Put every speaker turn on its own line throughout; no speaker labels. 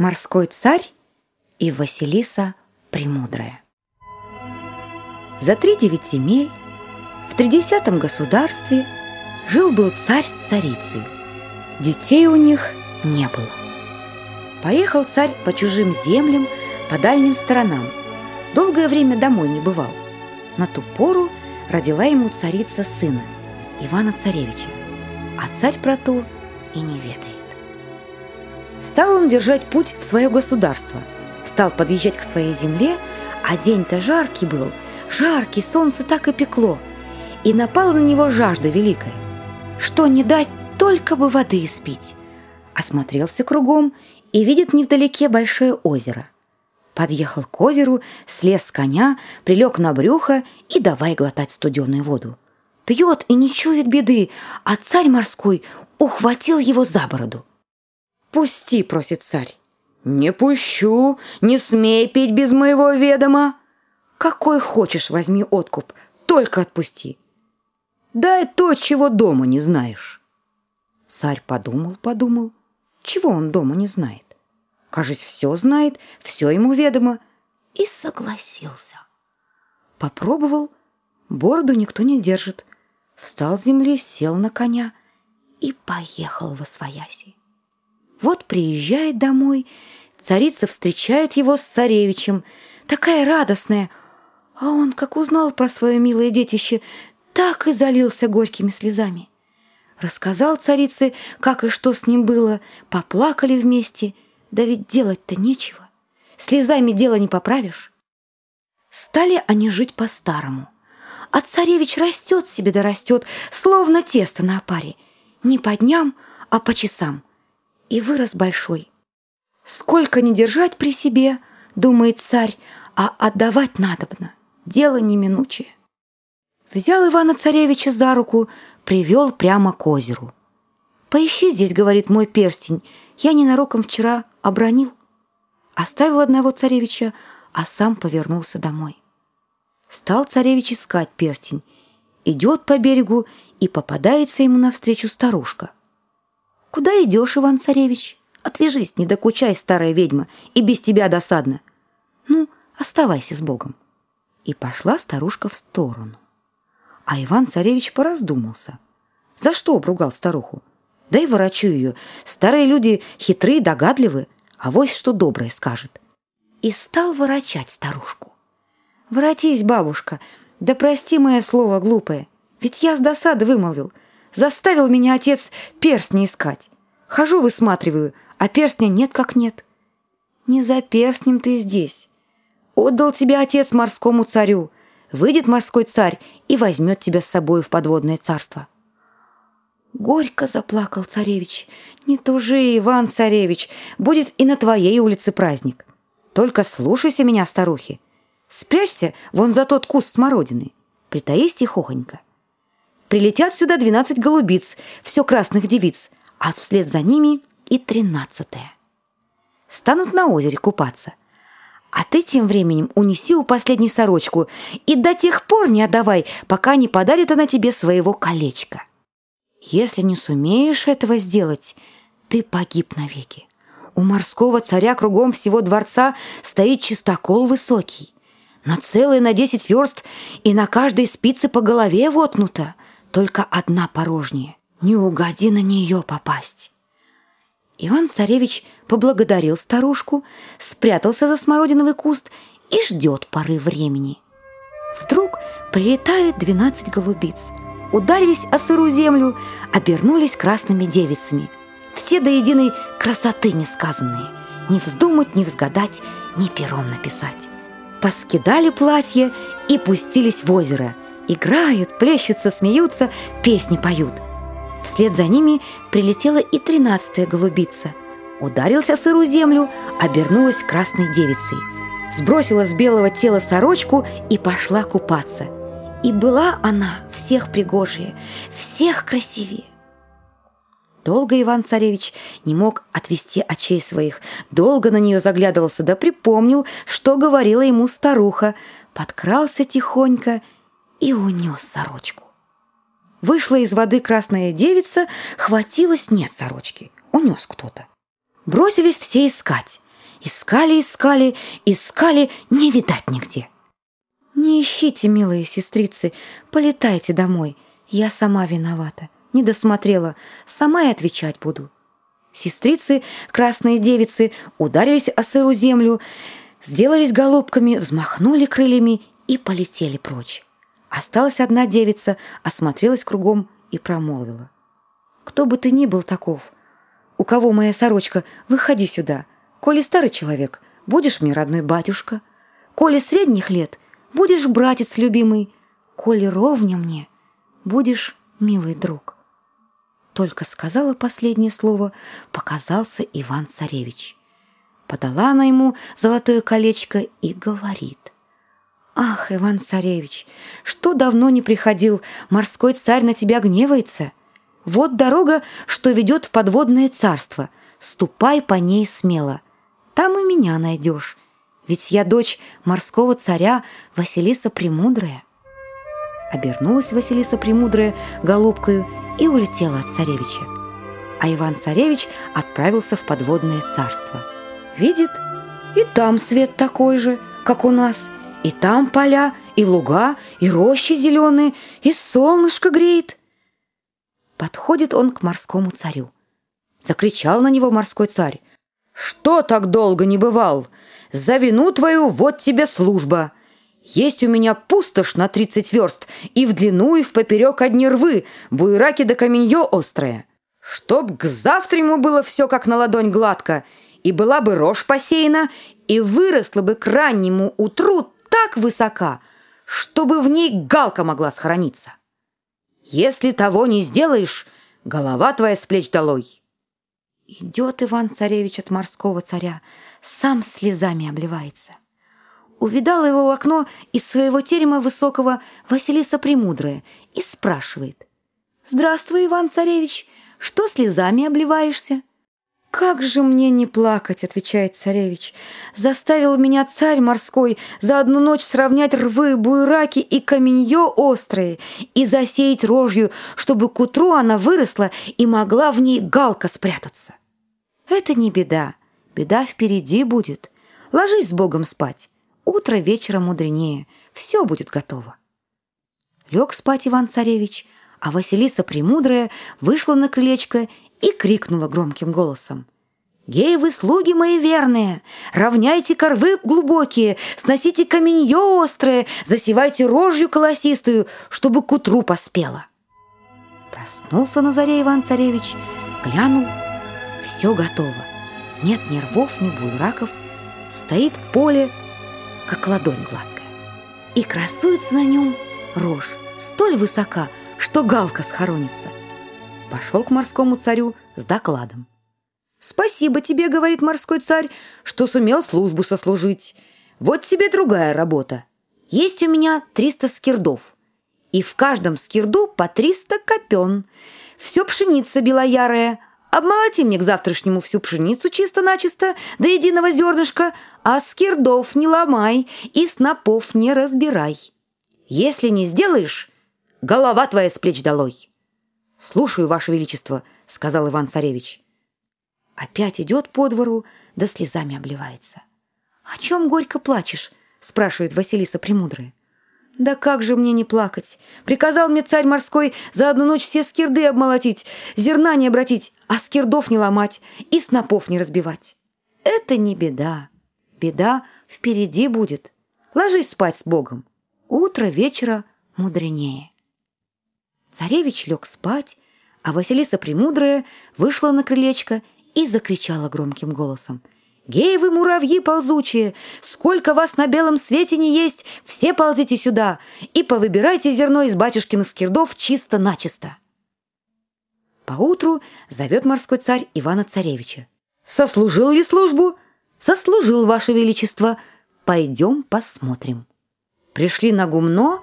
Морской царь и Василиса Премудрая. За три девять земель в тридесятом государстве жил-был царь с царицей. Детей у них не было. Поехал царь по чужим землям, по дальним сторонам. Долгое время домой не бывал. На ту пору родила ему царица сына, Ивана Царевича. А царь про то и не ведает. Стал он держать путь в свое государство. Стал подъезжать к своей земле, а день-то жаркий был. Жаркий, солнце так и пекло. И напала на него жажда великая. Что не дать, только бы воды испить. Осмотрелся кругом и видит невдалеке большое озеро. Подъехал к озеру, слез с коня, прилег на брюхо и давай глотать студеную воду. Пьет и не чует беды, а царь морской ухватил его за бороду. «Пусти», — просит царь. «Не пущу, не смей пить без моего ведома». «Какой хочешь, возьми откуп, только отпусти». «Дай то, чего дома не знаешь». Царь подумал, подумал, чего он дома не знает. Кажется, все знает, все ему ведомо, и согласился. Попробовал, бороду никто не держит. Встал с земли, сел на коня и поехал во свояси. Вот приезжает домой, царица встречает его с царевичем, такая радостная, а он, как узнал про свое милое детище, так и залился горькими слезами. Рассказал царице, как и что с ним было, поплакали вместе, да ведь делать-то нечего. Слезами дело не поправишь. Стали они жить по-старому. А царевич растет себе да растет, словно тесто на опаре. Не по дням, а по часам – и вырос большой. Сколько не держать при себе, думает царь, а отдавать надобно, дело неминучее. Взял Ивана Царевича за руку, привел прямо к озеру. «Поищи здесь, — говорит мой перстень, — я ненароком вчера обронил». Оставил одного царевича, а сам повернулся домой. Стал царевич искать перстень, идет по берегу и попадается ему навстречу старушка — «Куда идешь, Иван-царевич? Отвяжись, не докучай, старая ведьма, и без тебя досадно. Ну, оставайся с Богом». И пошла старушка в сторону. А Иван-царевич пораздумался. За что обругал старуху? Да и ворочу ее. Старые люди хитрые, догадливы, а вось что доброе скажет. И стал ворочать старушку. «Воротись, бабушка, да прости мое слово глупое, ведь я с досады вымолвил — Заставил меня отец перстни искать. Хожу, высматриваю, а перстня нет как нет. Не за перстнем ты здесь. Отдал тебя отец морскому царю. Выйдет морской царь и возьмет тебя с собой в подводное царство. Горько заплакал царевич. Не тужи, Иван царевич, будет и на твоей улице праздник. Только слушайся меня, старухи. Спрячься вон за тот куст смородины. Притаись тихохонько. Прилетят сюда двенадцать голубиц, все красных девиц, а вслед за ними и тринадцатая. Станут на озере купаться. А ты тем временем унеси у последней сорочку и до тех пор не отдавай, пока не подарит она тебе своего колечка. Если не сумеешь этого сделать, ты погиб навеки. У морского царя кругом всего дворца стоит чистокол высокий. На целые на десять верст и на каждой спице по голове вотнуто только одна порожняя. Не угоди на нее попасть. Иван-царевич поблагодарил старушку, спрятался за смородиновый куст и ждет поры времени. Вдруг прилетают двенадцать голубиц, ударились о сырую землю, обернулись красными девицами. Все до единой красоты несказанные. Не вздумать, не взгадать, ни пером написать. Поскидали платье и пустились в озеро – Играют, плещутся, смеются, песни поют. Вслед за ними прилетела и тринадцатая голубица. Ударился сырую землю, обернулась красной девицей. Сбросила с белого тела сорочку и пошла купаться. И была она всех пригожее, всех красивее. Долго Иван-царевич не мог отвести очей своих, долго на нее заглядывался, да припомнил, что говорила ему старуха, подкрался тихонько и унес сорочку. Вышла из воды красная девица, хватилась нет сорочки, унес кто-то. Бросились все искать. Искали, искали, искали, не видать нигде. Не ищите, милые сестрицы, полетайте домой. Я сама виновата, не досмотрела, сама и отвечать буду. Сестрицы, красные девицы, ударились о сырую землю, сделались голубками, взмахнули крыльями и полетели прочь. Осталась одна девица, осмотрелась кругом и промолвила. «Кто бы ты ни был таков, у кого моя сорочка, выходи сюда. Коли старый человек, будешь мне родной батюшка. Коли средних лет, будешь братец любимый. Коли ровня мне, будешь милый друг». Только сказала последнее слово, показался Иван-царевич. Подала она ему золотое колечко и говорит. «Ах, Иван-царевич, что давно не приходил, морской царь на тебя гневается. Вот дорога, что ведет в подводное царство. Ступай по ней смело. Там и меня найдешь, ведь я дочь морского царя Василиса Премудрая». Обернулась Василиса Премудрая голубкою и улетела от царевича. А Иван-царевич отправился в подводное царство. Видит, и там свет такой же, как у нас, и там поля, и луга, и рощи зеленые, и солнышко греет. Подходит он к морскому царю. Закричал на него морской царь. «Что так долго не бывал? За вину твою вот тебе служба!» Есть у меня пустошь на тридцать верст, и в длину, и в поперек одни рвы, буераки да каменье острое. Чтоб к завтраму было все как на ладонь гладко, и была бы рожь посеяна, и выросла бы к раннему утру так высока, чтобы в ней галка могла схорониться. Если того не сделаешь, голова твоя с плеч долой. Идет Иван-царевич от морского царя, сам слезами обливается увидала его в окно из своего терема высокого Василиса Премудрая и спрашивает. «Здравствуй, Иван-царевич, что слезами обливаешься?» «Как же мне не плакать?» — отвечает царевич. «Заставил меня царь морской за одну ночь сравнять рвы, буйраки и каменье острые и засеять рожью, чтобы к утру она выросла и могла в ней галка спрятаться». «Это не беда. Беда впереди будет. Ложись с Богом спать. Утро вечера мудренее, все будет готово. Лег спать Иван-царевич, а Василиса Премудрая вышла на крылечко и крикнула громким голосом. «Гей вы, слуги мои верные! Равняйте корвы глубокие, сносите каменье острое, засевайте рожью колосистую, чтобы к утру поспело!» Проснулся на заре Иван-царевич, глянул, все готово. Нет ни рвов, ни буйраков, стоит поле, как ладонь гладкая. И красуется на нем рожь, столь высока, что галка схоронится. Пошел к морскому царю с докладом. «Спасибо тебе, — говорит морской царь, — что сумел службу сослужить. Вот тебе другая работа. Есть у меня триста скирдов, и в каждом скирду по триста копен. Все пшеница белоярая, Обмолоти мне к завтрашнему всю пшеницу чисто-начисто, до единого зернышка, а скирдов не ломай и снопов не разбирай. Если не сделаешь, голова твоя с плеч долой. «Слушаю, Ваше Величество», — сказал Иван-Царевич. Опять идет по двору, да слезами обливается. «О чем горько плачешь?» — спрашивает Василиса Премудрая. Да как же мне не плакать? Приказал мне царь морской за одну ночь все скирды обмолотить, зерна не обратить, а скирдов не ломать и снопов не разбивать. Это не беда. Беда впереди будет. Ложись спать с Богом. Утро вечера мудренее. Царевич лег спать, а Василиса Премудрая вышла на крылечко и закричала громким голосом — Гей вы, муравьи ползучие, сколько вас на белом свете не есть, все ползите сюда и повыбирайте зерно из батюшкиных скирдов чисто-начисто. Поутру зовет морской царь Ивана-царевича. «Сослужил ли службу?» «Сослужил, ваше величество. Пойдем посмотрим». Пришли на гумно,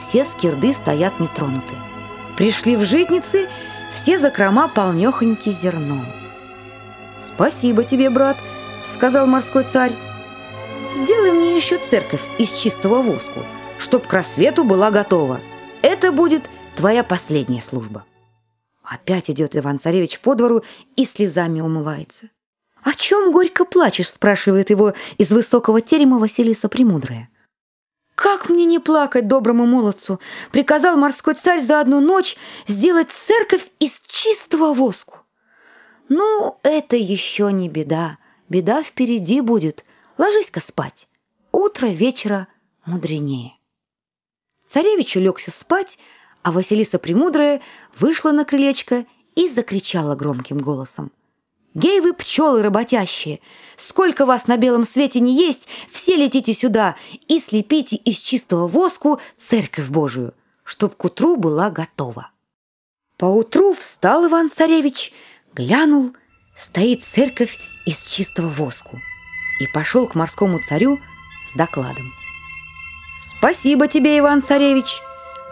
все скирды стоят нетронуты. Пришли в житницы, все закрома полнехоньки зерном. «Спасибо тебе, брат», сказал морской царь. «Сделай мне еще церковь из чистого воску, чтоб к рассвету была готова. Это будет твоя последняя служба». Опять идет Иван-царевич по двору и слезами умывается. «О чем горько плачешь?» – спрашивает его из высокого терема Василиса Премудрая. «Как мне не плакать доброму молодцу?» – приказал морской царь за одну ночь сделать церковь из чистого воску. «Ну, это еще не беда. Беда впереди будет. Ложись-ка спать. Утро вечера мудренее». Царевич улегся спать, а Василиса Премудрая вышла на крылечко и закричала громким голосом. «Гей вы, пчелы работящие! Сколько вас на белом свете не есть, все летите сюда и слепите из чистого воску церковь Божию, чтоб к утру была готова». Поутру встал Иван-царевич, глянул, стоит церковь из чистого воску и пошел к морскому царю с докладом. «Спасибо тебе, Иван-царевич!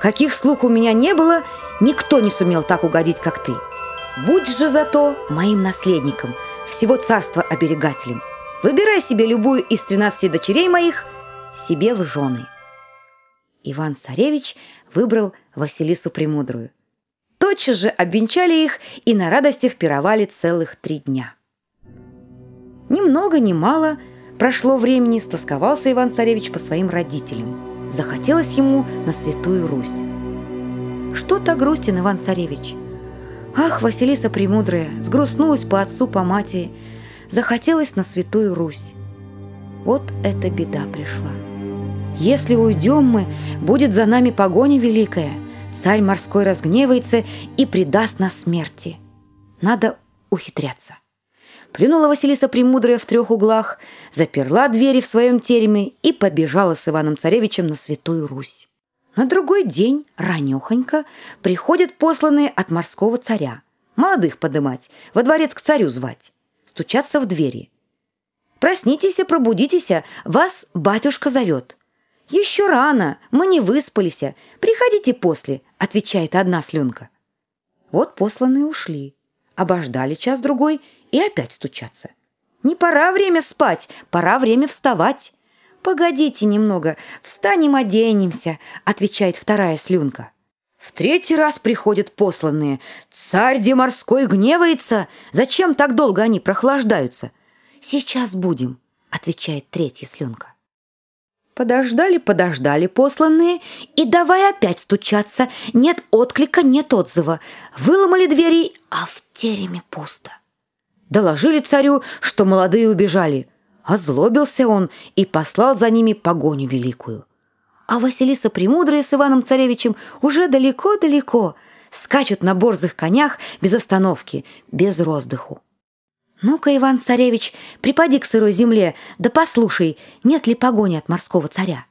Каких слух у меня не было, никто не сумел так угодить, как ты!» Будь же зато моим наследником, всего царства оберегателем. Выбирай себе любую из тринадцати дочерей моих себе в жены. Иван-царевич выбрал Василису Премудрую. Тотчас же обвенчали их и на радостях пировали целых три дня. Ни много ни мало прошло времени, стосковался Иван-царевич по своим родителям. Захотелось ему на Святую Русь. Что-то грустен Иван-царевич – Ах, Василиса Премудрая, сгрустнулась по отцу, по матери, захотелось на Святую Русь. Вот эта беда пришла. Если уйдем мы, будет за нами погоня великая. Царь морской разгневается и предаст нас смерти. Надо ухитряться. Плюнула Василиса Премудрая в трех углах, заперла двери в своем тереме и побежала с Иваном Царевичем на Святую Русь. На другой день, ранехонько, приходят посланные от морского царя. Молодых подымать, во дворец к царю звать. Стучаться в двери. «Проснитесь, пробудитесь, вас батюшка зовет». «Еще рано, мы не выспались. Приходите после», — отвечает одна слюнка. Вот посланные ушли, обождали час-другой и опять стучаться. «Не пора время спать, пора время вставать». «Погодите немного, встанем, оденемся», — отвечает вторая слюнка. В третий раз приходят посланные. «Царь Деморской гневается! Зачем так долго они прохлаждаются?» «Сейчас будем», — отвечает третья слюнка. Подождали, подождали посланные, и давай опять стучаться. Нет отклика, нет отзыва. Выломали двери, а в тереме пусто. Доложили царю, что молодые убежали. Озлобился он и послал за ними погоню великую. А Василиса Премудрая с Иваном Царевичем уже далеко-далеко скачут на борзых конях без остановки, без роздыху. «Ну-ка, Иван-царевич, припади к сырой земле, да послушай, нет ли погони от морского царя».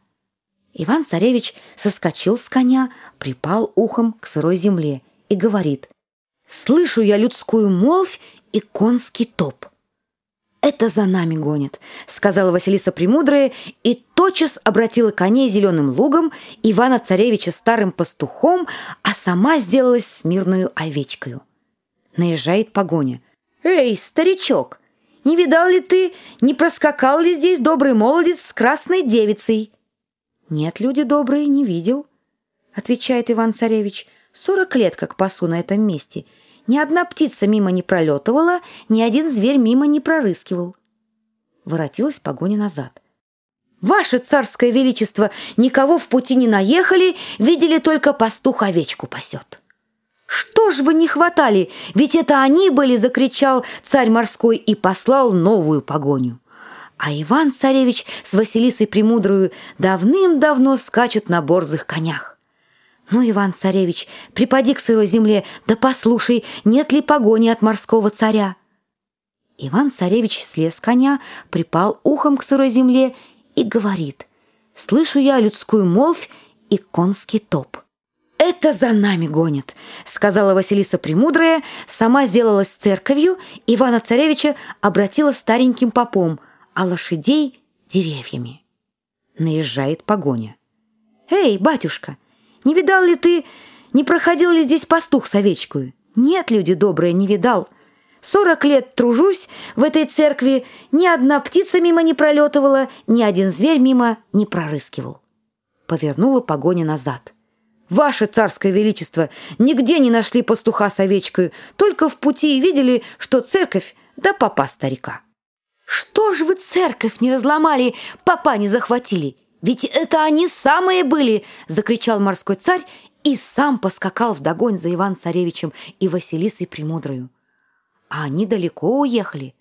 Иван-царевич соскочил с коня, припал ухом к сырой земле и говорит, «Слышу я людскую молвь и конский топ это за нами гонит», — сказала Василиса Премудрая и тотчас обратила коней зеленым лугом, Ивана-царевича старым пастухом, а сама сделалась смирную овечкою. Наезжает погоня. «Эй, старичок, не видал ли ты, не проскакал ли здесь добрый молодец с красной девицей?» «Нет, люди добрые, не видел», — отвечает Иван-царевич. «Сорок лет как пасу на этом месте». Ни одна птица мимо не пролетывала, ни один зверь мимо не прорыскивал. Воротилась погоня назад. «Ваше царское величество, никого в пути не наехали, видели только пастух овечку пасет». «Что ж вы не хватали? Ведь это они были!» — закричал царь морской и послал новую погоню. А Иван-царевич с Василисой Премудрою давным-давно скачут на борзых конях. «Ну, Иван-царевич, припади к сырой земле, да послушай, нет ли погони от морского царя». Иван-царевич слез с коня, припал ухом к сырой земле и говорит, «Слышу я людскую молвь и конский топ». «Это за нами гонит», — сказала Василиса Премудрая, сама сделалась церковью, Ивана-царевича обратила стареньким попом, а лошадей — деревьями. Наезжает погоня. «Эй, батюшка, не видал ли ты, не проходил ли здесь пастух с овечкою? Нет, люди добрые, не видал. Сорок лет тружусь в этой церкви, ни одна птица мимо не пролетывала, ни один зверь мимо не прорыскивал. Повернула погоня назад. Ваше царское величество, нигде не нашли пастуха с овечкой, только в пути видели, что церковь да папа старика. Что ж вы церковь не разломали, папа не захватили? Ведь это они самые были!» — закричал морской царь и сам поскакал вдогонь за Иван-царевичем и Василисой Премудрою. А они далеко уехали.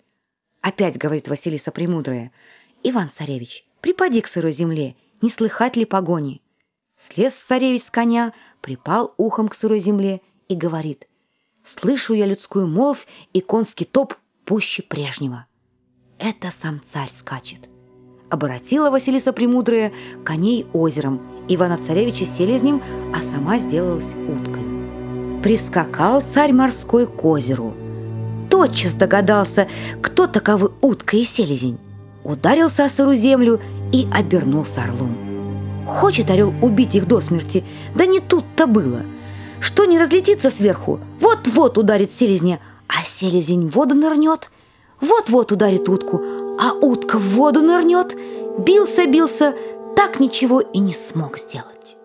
Опять говорит Василиса Премудрая. «Иван-царевич, припади к сырой земле, не слыхать ли погони?» Слез царевич с коня, припал ухом к сырой земле и говорит. «Слышу я людскую молвь и конский топ пуще прежнего». Это сам царь скачет. Оборотила Василиса Премудрая коней озером, Ивана-царевича селезнем, а сама сделалась уткой. Прискакал царь морской к озеру. Тотчас догадался, кто таковы утка и селезень. Ударился о сыру землю и обернулся орлом. Хочет орел убить их до смерти, да не тут-то было. Что не разлетится сверху, вот-вот ударит селезня, а селезень воду нырнет. Вот-вот ударит утку, а утка в воду нырнет. Бился-бился, так ничего и не смог сделать.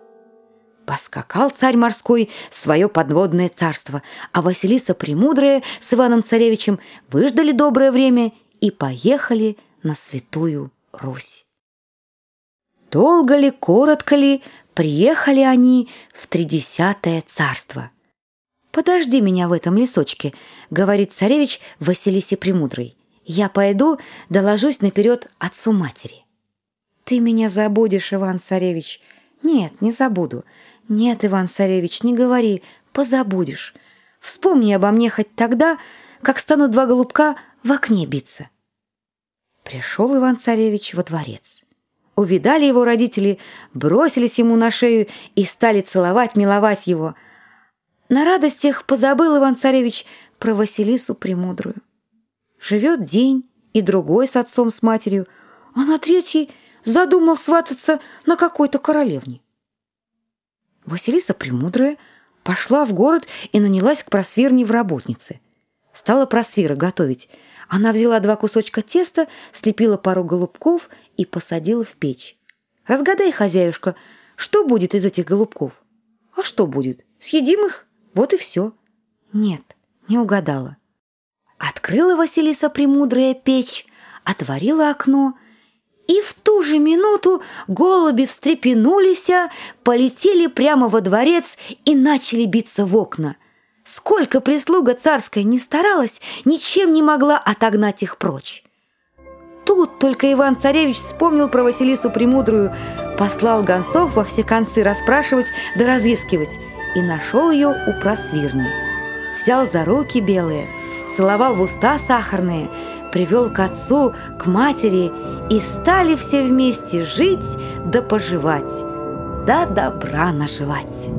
Поскакал царь морской свое подводное царство, а Василиса Премудрая с Иваном Царевичем выждали доброе время и поехали на святую Русь. Долго ли, коротко ли, приехали они в тридесятое царство. «Подожди меня в этом лесочке», — говорит царевич Василисе Премудрой. «Я пойду, доложусь наперед отцу матери». «Ты меня забудешь, Иван-царевич». «Нет, не забуду». «Нет, Иван-царевич, не говори, позабудешь. Вспомни обо мне хоть тогда, как станут два голубка в окне биться». Пришел Иван-царевич во дворец. Увидали его родители, бросились ему на шею и стали целовать, миловать его. На радостях позабыл Иван-царевич про Василису Премудрую. Живет день и другой с отцом, с матерью, а на третий задумал свататься на какой-то королевне. Василиса Премудрая пошла в город и нанялась к просвирне в работнице. Стала просвира готовить – она взяла два кусочка теста, слепила пару голубков и посадила в печь. «Разгадай, хозяюшка, что будет из этих голубков?» «А что будет? Съедим их? Вот и все». «Нет, не угадала». Открыла Василиса Премудрая печь, отворила окно, и в ту же минуту голуби встрепенулись, полетели прямо во дворец и начали биться в окна – Сколько прислуга царская не старалась, ничем не могла отогнать их прочь. Тут только Иван-царевич вспомнил про Василису Премудрую, послал гонцов во все концы расспрашивать да разыскивать и нашел ее у просвирни. Взял за руки белые, целовал в уста сахарные, привел к отцу, к матери, и стали все вместе жить да поживать, да добра наживать.